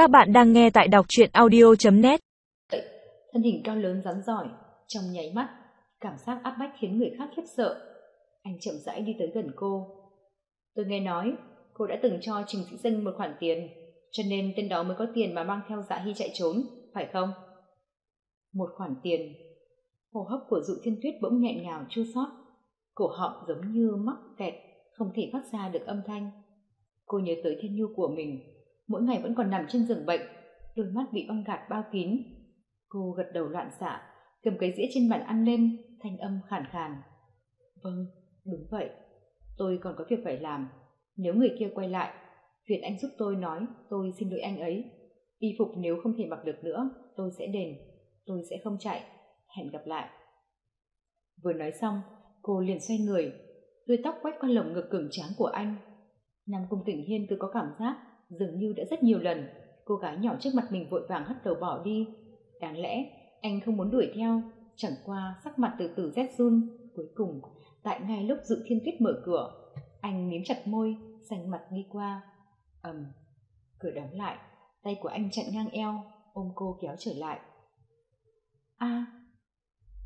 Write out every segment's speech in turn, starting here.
Các bạn đang nghe tại đọc truyện audio.net Thân hình cao lớn rắn giỏi, trong nháy mắt, cảm giác áp bách khiến người khác khiếp sợ. Anh chậm rãi đi tới gần cô. Tôi nghe nói, cô đã từng cho Trình Sĩ Dân một khoản tiền, cho nên tên đó mới có tiền mà mang theo dạ hy chạy trốn, phải không? Một khoản tiền. Hô hấp của dụ thiên tuyết bỗng nghẹn ngào chua xót cổ họng giống như mắc kẹt, không thể phát ra được âm thanh. Cô nhớ tới thiên nhu của mình, mỗi ngày vẫn còn nằm trên giường bệnh, đôi mắt bị băng gạt bao kín. Cô gật đầu loạn xạ, cầm cái dĩa trên bàn ăn lên, thanh âm khàn khàn. Vâng, đúng vậy, tôi còn có việc phải làm. Nếu người kia quay lại, phiền anh giúp tôi nói tôi xin lỗi anh ấy. Y phục nếu không thể mặc được nữa, tôi sẽ đền, tôi sẽ không chạy, hẹn gặp lại. Vừa nói xong, cô liền xoay người, đuôi tóc quét qua lồng ngực cường tráng của anh. Nam Cung Tỉnh Hiên cứ có cảm giác dường như đã rất nhiều lần cô gái nhỏ trước mặt mình vội vàng hất đầu bỏ đi. Đáng lẽ anh không muốn đuổi theo, chẳng qua sắc mặt từ từ rét run. Cuối cùng, tại ngay lúc dự thiên tuyết mở cửa, anh mím chặt môi, xanh mặt đi qua. ầm, cửa đóng lại, tay của anh chặn ngang eo, ôm cô kéo trở lại. a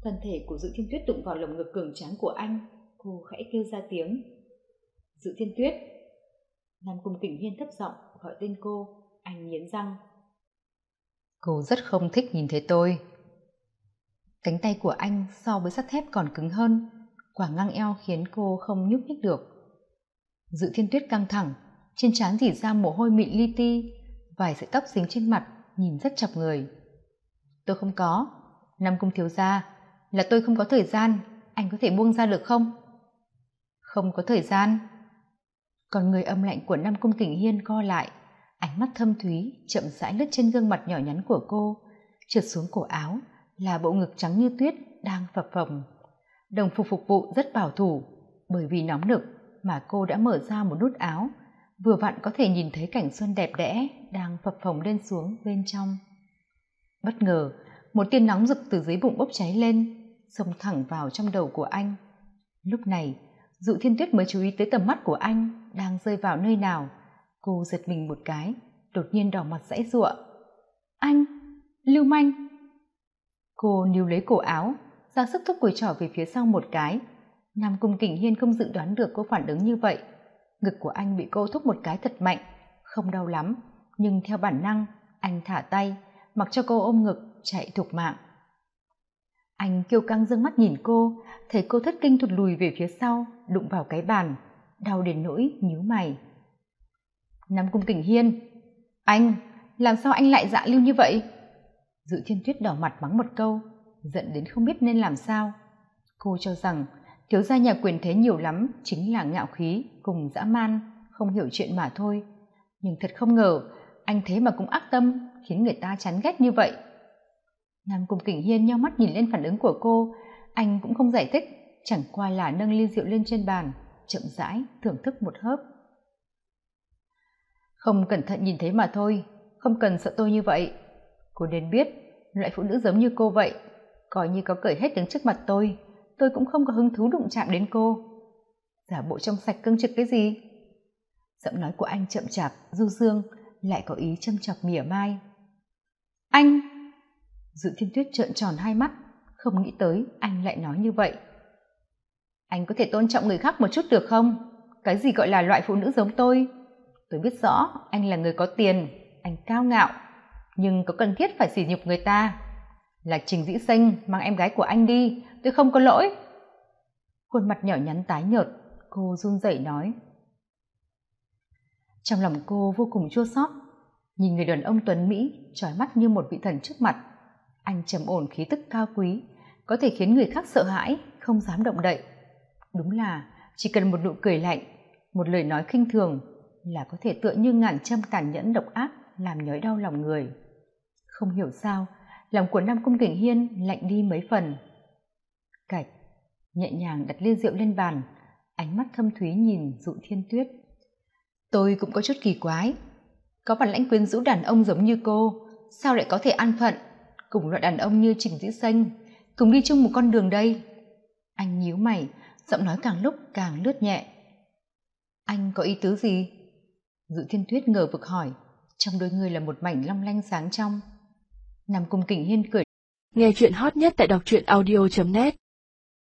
thân thể của dự thiên tuyết đụng vào lồng ngực cường tráng của anh, cô khẽ kêu ra tiếng. Dự thiên tuyết, Nam Cung Kình Hiên thấp giọng gọi tên cô, anh nghiến răng. Cô rất không thích nhìn thấy tôi. Cánh tay của anh so với sắt thép còn cứng hơn, quả ngang eo khiến cô không nhúc nhích được. Dự thiên tuyết căng thẳng, trên trán dỉ ra mồ hôi mịn li ti, vài sợi tóc dính trên mặt, nhìn rất chọc người. Tôi không có, Nam Cung thiếu gia, là tôi không có thời gian, anh có thể buông ra được không? Không có thời gian còn người âm lạnh của nam cung kình hiên co lại, ánh mắt thâm thúy, chậm rãi lướt trên gương mặt nhỏ nhắn của cô, trượt xuống cổ áo, là bộ ngực trắng như tuyết đang phập phồng. Đồng phục phục vụ rất bảo thủ, bởi vì nóng nực mà cô đã mở ra một nút áo, vừa vặn có thể nhìn thấy cảnh xuân đẹp đẽ đang phập phồng lên xuống bên trong. Bất ngờ, một tia nóng rực từ dưới bụng bốc cháy lên, xông thẳng vào trong đầu của anh. Lúc này dụ thiên tuyết mới chú ý tới tầm mắt của anh đang rơi vào nơi nào. Cô giật mình một cái, đột nhiên đỏ mặt dãy giụa. Anh, lưu manh. Cô níu lấy cổ áo, ra sức thúc cùi trỏ về phía sau một cái. Nam cung kình hiên không dự đoán được cô phản ứng như vậy. Ngực của anh bị cô thúc một cái thật mạnh, không đau lắm, nhưng theo bản năng, anh thả tay, mặc cho cô ôm ngực, chạy thục mạng anh kêu căng dương mắt nhìn cô, thấy cô thất kinh thụt lùi về phía sau, đụng vào cái bàn, đau đến nỗi nhíu mày. Nam cung kình hiên, anh, làm sao anh lại dạ lưu như vậy? Dự thiên tuyết đỏ mặt mắng một câu, giận đến không biết nên làm sao. Cô cho rằng, thiếu gia nhà quyền thế nhiều lắm chính là ngạo khí cùng dã man, không hiểu chuyện mà thôi. Nhưng thật không ngờ, anh thế mà cũng ác tâm, khiến người ta chán ghét như vậy nam cung kình hiên nhau mắt nhìn lên phản ứng của cô. Anh cũng không giải thích, chẳng qua là nâng ly rượu lên trên bàn, chậm rãi thưởng thức một hớp. Không cẩn thận nhìn thấy mà thôi, không cần sợ tôi như vậy. Cô nên biết, loại phụ nữ giống như cô vậy, coi như có cởi hết đứng trước mặt tôi tôi cũng không có hứng thú đụng chạm đến cô. Giả bộ trong sạch cưng trực cái gì? Giọng nói của anh chậm chạp, du dương, lại có ý châm chọc mỉa mai. Anh! Dự thiên tuyết trợn tròn hai mắt, không nghĩ tới anh lại nói như vậy. Anh có thể tôn trọng người khác một chút được không? Cái gì gọi là loại phụ nữ giống tôi? Tôi biết rõ anh là người có tiền, anh cao ngạo, nhưng có cần thiết phải sỉ nhục người ta. Là trình dĩ sinh mang em gái của anh đi, tôi không có lỗi. Khuôn mặt nhỏ nhắn tái nhợt, cô run rẩy nói. Trong lòng cô vô cùng chua xót, nhìn người đàn ông tuấn mỹ trói mắt như một vị thần trước mặt anh trầm ổn khí tức cao quý, có thể khiến người khác sợ hãi, không dám động đậy. Đúng là, chỉ cần một nụ cười lạnh, một lời nói khinh thường là có thể tựa như ngàn châm tàn nhẫn độc ác làm nhói đau lòng người. Không hiểu sao, lòng của nam cung kình hiên lạnh đi mấy phần. Cạch, nhẹ nhàng đặt ly rượu lên bàn, ánh mắt thâm thúy nhìn dụ thiên tuyết. Tôi cũng có chút kỳ quái, có bản lãnh quyến rũ đàn ông giống như cô, sao lại có thể an phận? Cùng loại đàn ông như trình dĩ xanh, cùng đi chung một con đường đây. Anh nhíu mày, giọng nói càng lúc càng lướt nhẹ. Anh có ý tứ gì? Dự thiên tuyết ngờ vực hỏi, trong đôi người là một mảnh long lanh sáng trong. Nằm cùng kình hiên cười. Nghe chuyện hot nhất tại đọc truyện audio net.